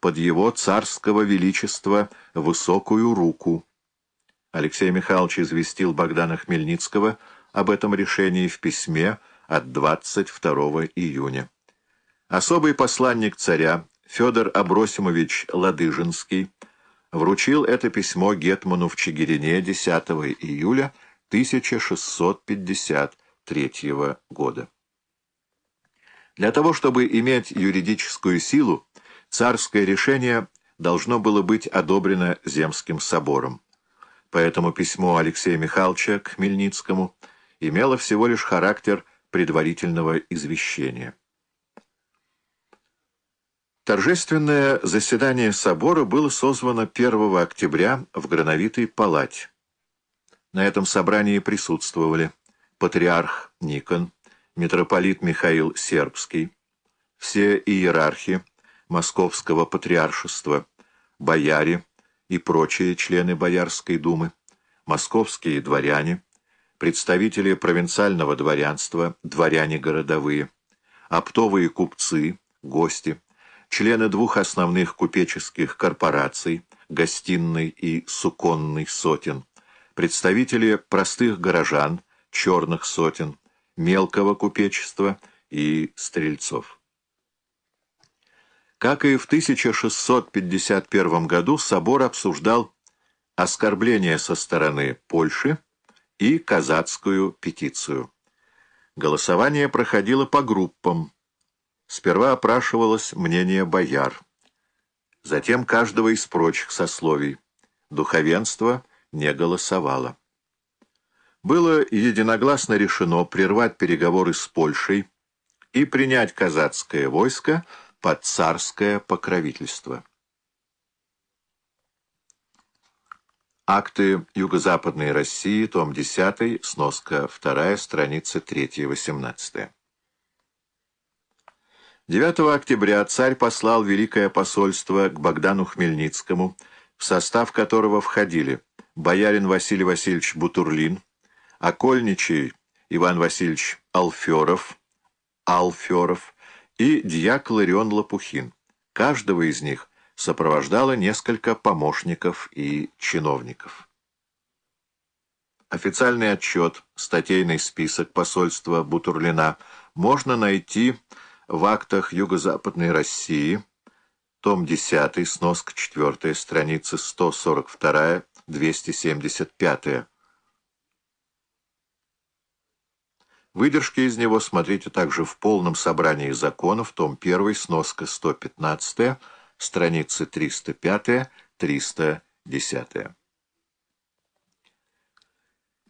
под его царского величества высокую руку. Алексей Михайлович известил Богдана Хмельницкого об этом решении в письме от 22 июня. Особый посланник царя Федор Абросимович Ладыжинский вручил это письмо Гетману в Чигирине 10 июля 1653 года. Для того, чтобы иметь юридическую силу, царское решение должно было быть одобрено Земским собором. Поэтому письмо Алексея Михайловича к Хмельницкому имело всего лишь характер предварительного извещения. Торжественное заседание собора было созвано 1 октября в Грановитой палате. На этом собрании присутствовали патриарх Никон, митрополит Михаил Сербский, все иерархи Московского патриаршества, бояре и прочие члены Боярской думы, московские дворяне, представители провинциального дворянства, дворяне городовые, оптовые купцы, гости, члены двух основных купеческих корпораций, гостиной и суконной сотен, представители простых горожан, черных сотен, мелкого купечества и стрельцов. Как и в 1651 году, собор обсуждал оскорбление со стороны Польши и казацкую петицию. Голосование проходило по группам. Сперва опрашивалось мнение бояр, затем каждого из прочих сословий. Духовенство не голосовало было единогласно решено прервать переговоры с Польшей и принять казацкое войско под царское покровительство. Акты Юго-Западной России, том 10, сноска 2, страница 3-18. 9 октября царь послал Великое посольство к Богдану Хмельницкому, в состав которого входили боярин Василий Васильевич Бутурлин, Окольничий Иван Васильевич Алферов, Алферов и дьяк Ларион Лопухин. Каждого из них сопровождало несколько помощников и чиновников. Официальный отчет, статейный список посольства Бутурлина можно найти в актах Юго-Западной России, том 10, сноска 4, страницы 142-275, Выдержки из него смотрите также в полном собрании законов, том 1, сноска 115, страницы 305-310.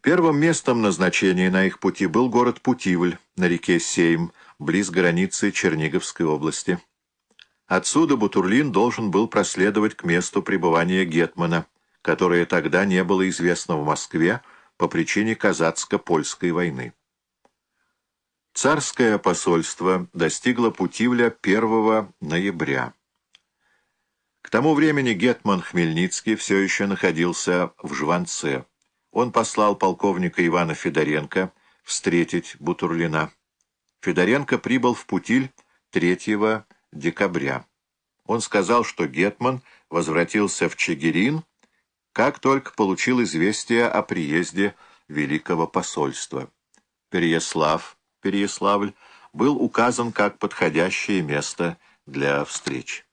Первым местом назначения на их пути был город Путивль на реке Сейм, близ границы Черниговской области. Отсюда Бутурлин должен был проследовать к месту пребывания Гетмана, которое тогда не было известно в Москве по причине казацко-польской войны. Царское посольство достигло Путивля 1 ноября. К тому времени Гетман Хмельницкий все еще находился в Жванце. Он послал полковника Ивана Федоренко встретить Бутурлина. Федоренко прибыл в Путиль 3 декабря. Он сказал, что Гетман возвратился в Чигирин, как только получил известие о приезде Великого посольства. Переяслав Переяславль, был указан как подходящее место для встреч.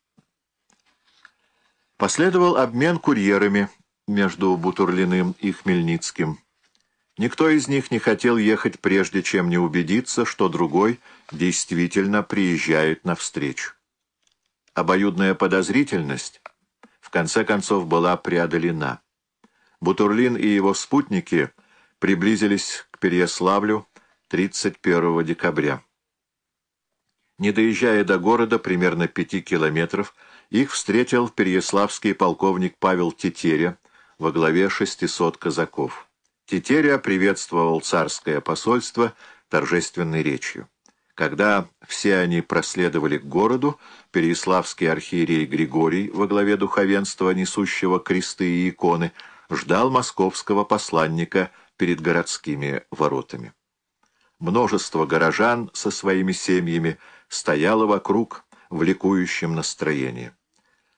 Последовал обмен курьерами между Бутурлиным и Хмельницким. Никто из них не хотел ехать, прежде чем не убедиться, что другой действительно приезжает навстречу. Обоюдная подозрительность в конце концов была преодолена. Бутурлин и его спутники приблизились к Переяславлю, 31 декабря. Не доезжая до города, примерно пяти километров, их встретил переяславский полковник Павел Тетеря во главе 600 казаков. Тетеря приветствовал царское посольство торжественной речью. Когда все они проследовали к городу, переяславский архиерей Григорий во главе духовенства, несущего кресты и иконы, ждал московского посланника перед городскими воротами. Множество горожан со своими семьями стояло вокруг в ликующем настроении.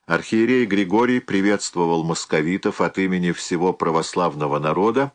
Архиерей Григорий приветствовал московитов от имени всего православного народа